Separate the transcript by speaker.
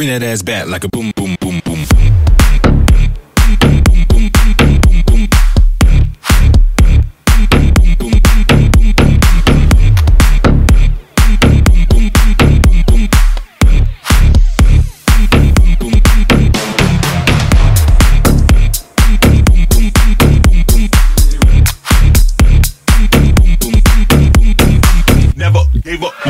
Speaker 1: Bring that ass back like a boom, boom, boom, boom.
Speaker 2: Gave up.